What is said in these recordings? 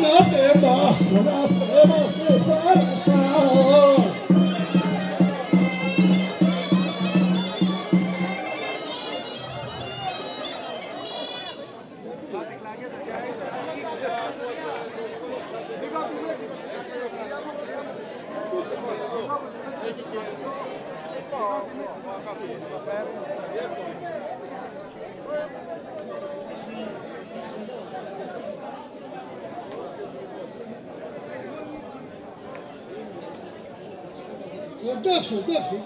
Nói gì. 我倒数倒数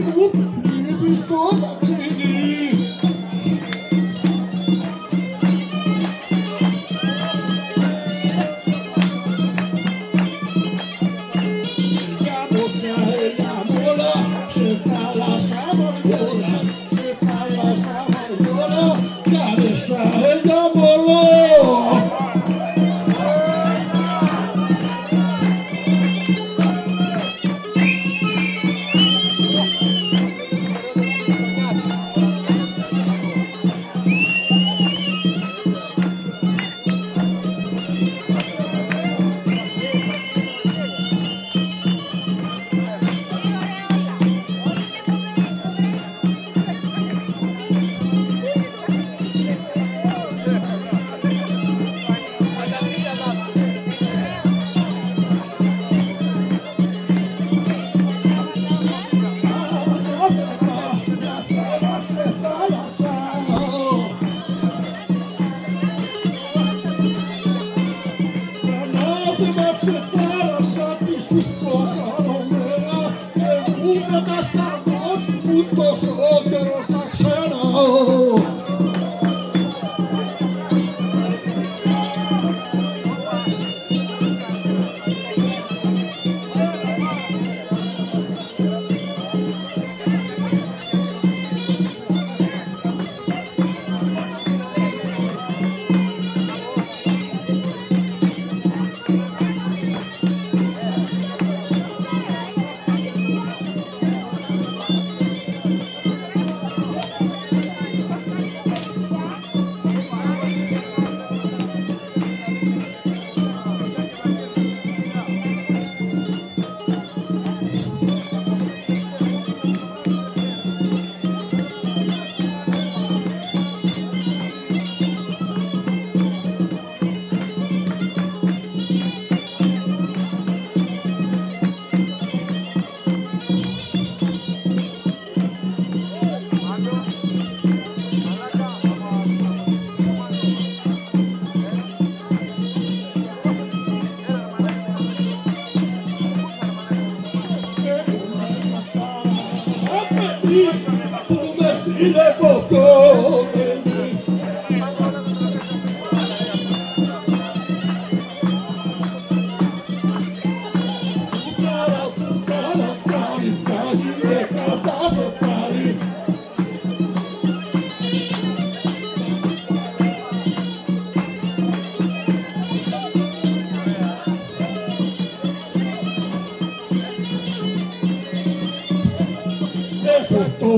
Нет. gozo.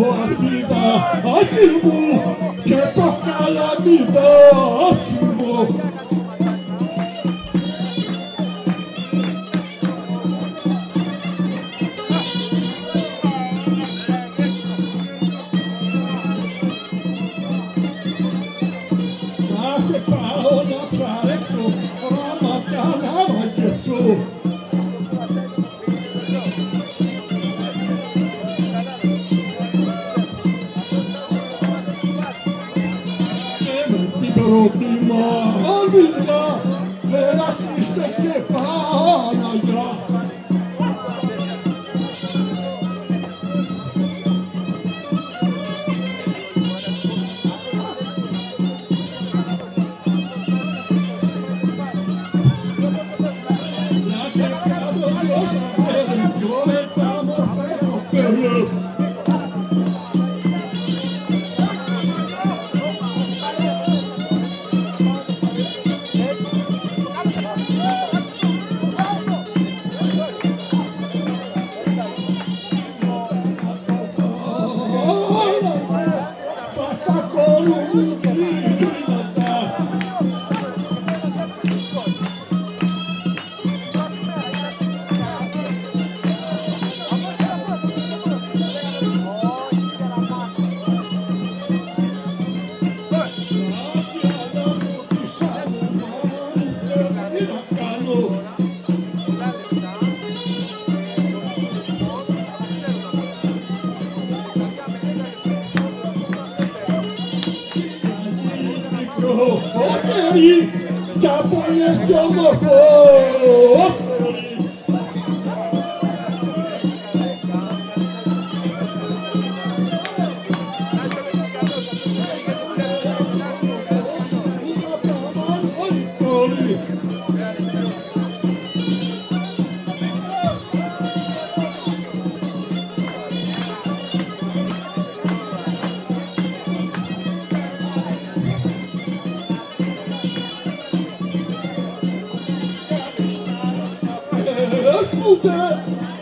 a vida, afirmo que vida, por calamidade, mímọ́. ó mímọ́ lè lásìkò. Japanese, Japanese, Japanese,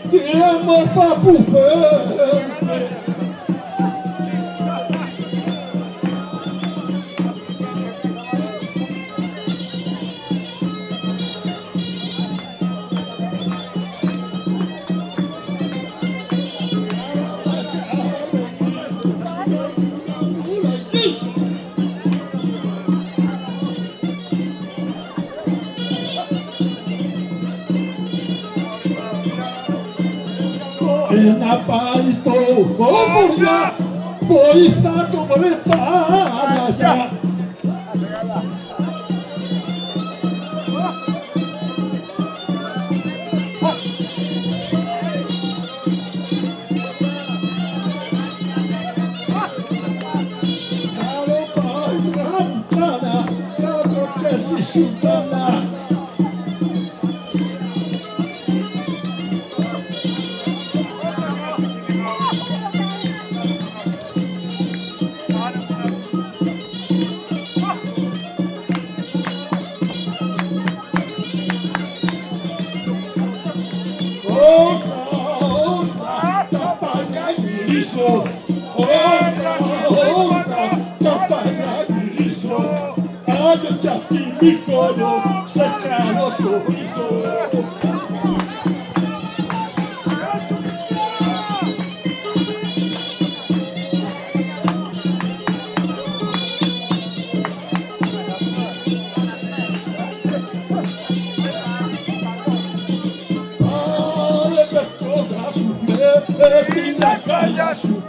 Que é un mot pas. ya Foi sato preparada ya Sudana πιθόνο σε καλό σου βρίζω. Έχει την αγκαλιά σου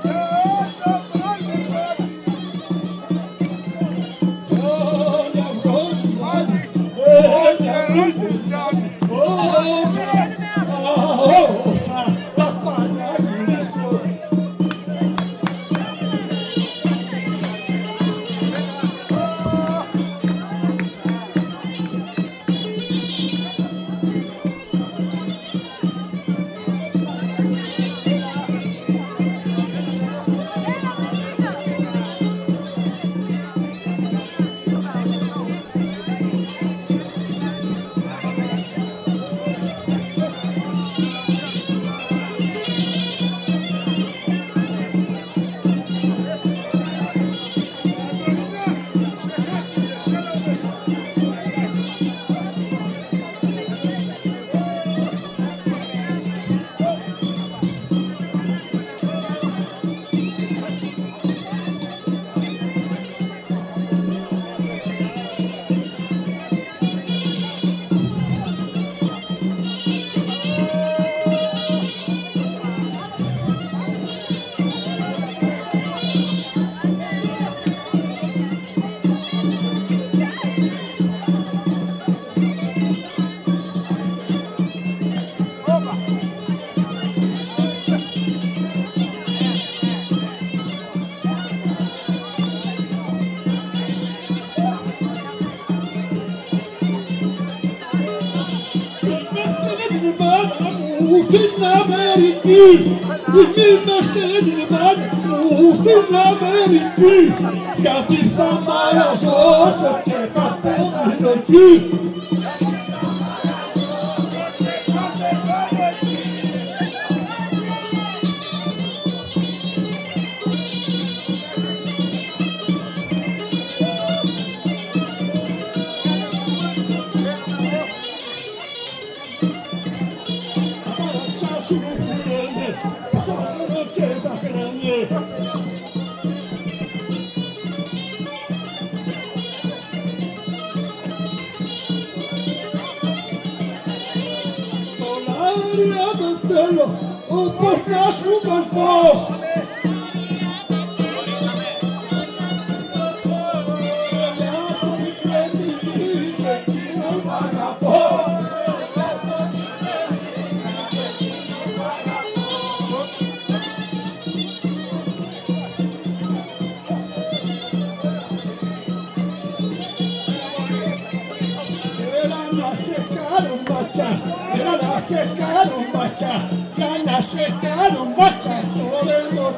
Acheter d'une balle ou tu la vérité. Car tu sens mal à criado pelo o nosso é tambor. secaron vacas, ya la secaron todo el mundo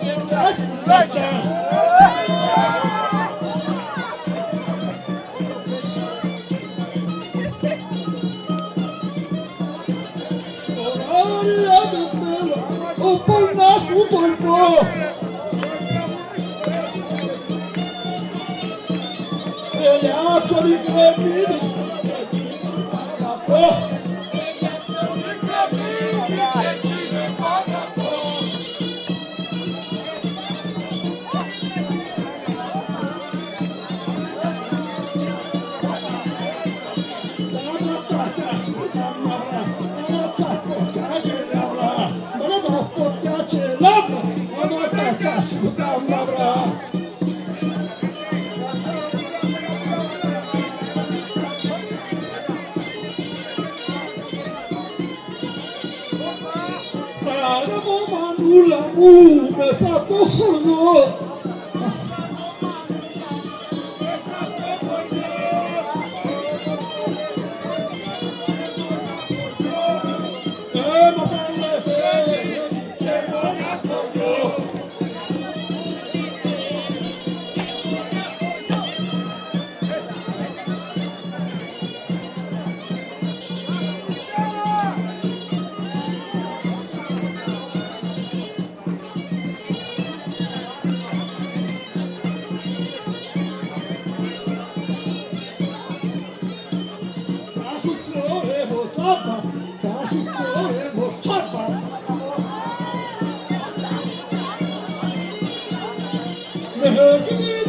Vamos,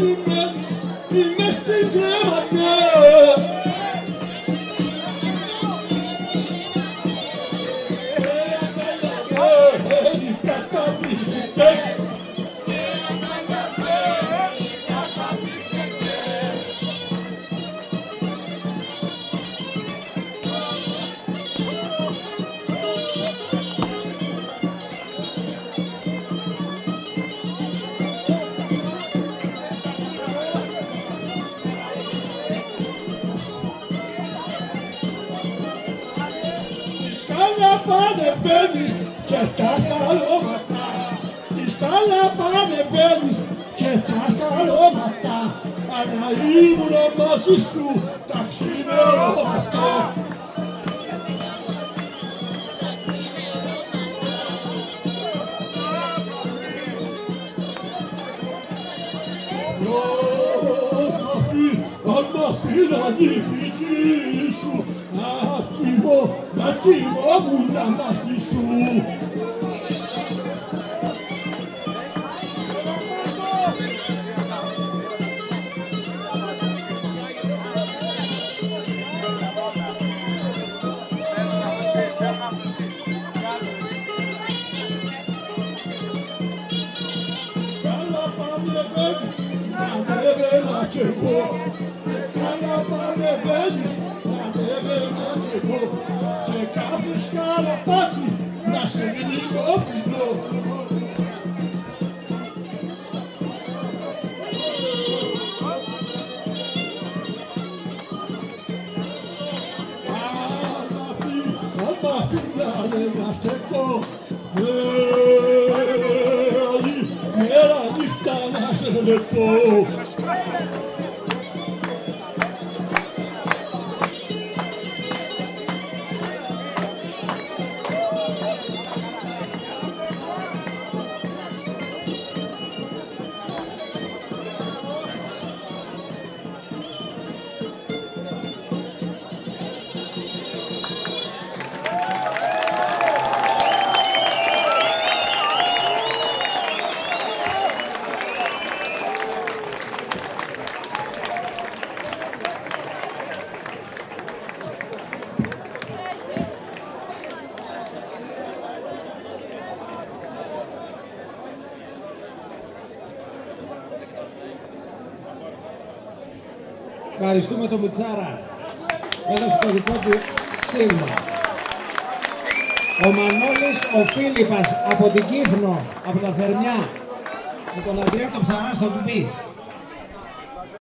Thank you. Σκάλα πάνε μπαίνεις και τα σκαλώματα. Τη σκάλα πάνε μπαίνεις και τα σκαλώματα. Αλλά ήμουν μαζί σου τα ξημερώματα. Ποιος να πει, αν μ' αφήναν οι δικοί σου, να 마치 어부나 마시수 Thank you. de Pacheco. Meradi, meradi, stanaš lepo. Ευχαριστούμε τον Μιτσάρα. Έδωσε το δικό του στίγμα. Ο Μανώλης, ο Φίλιππας από την Κύφνο, από τα Θερμιά, με τον Αντρέα τον Ψαρά στο κουμπί.